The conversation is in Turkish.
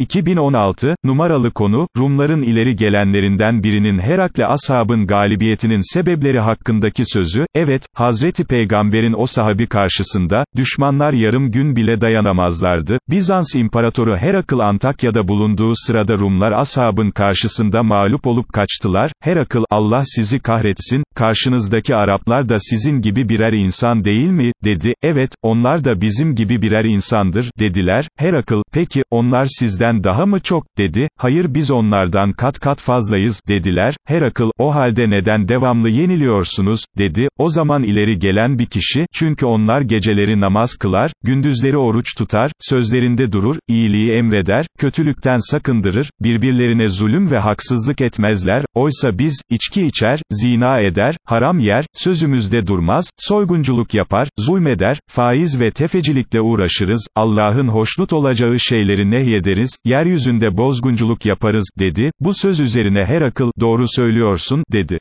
2016, numaralı konu, Rumların ileri gelenlerinden birinin Herakle ashabın galibiyetinin sebepleri hakkındaki sözü, evet, Hazreti Peygamber'in o sahabi karşısında, düşmanlar yarım gün bile dayanamazlardı, Bizans İmparatoru Herakl Antakya'da bulunduğu sırada Rumlar ashabın karşısında mağlup olup kaçtılar, Herakl, Allah sizi kahretsin, karşınızdaki Araplar da sizin gibi birer insan değil mi, dedi, evet, onlar da bizim gibi birer insandır, dediler, Herakl, peki, onlar sizden daha mı çok, dedi, hayır biz onlardan kat kat fazlayız, dediler, Herakl, o halde neden devamlı yeniliyorsunuz, dedi, o zaman ileri gelen bir kişi, çünkü onlar geceleri namaz kılar, gündüzleri oruç tutar, sözlerinde durur, iyiliği emreder, kötülükten sakındırır, birbirlerine zulüm ve haksızlık etmezler, oysa biz, içki içer, zina eder, haram yer, sözümüzde durmaz, soygunculuk yapar, zulmeder, faiz ve tefecilikle uğraşırız, Allah'ın hoşnut olacağı şeyleri nehyederiz, yeryüzünde bozgunculuk yaparız, dedi, bu söz üzerine Herakl, doğru söylüyorsun, dedi.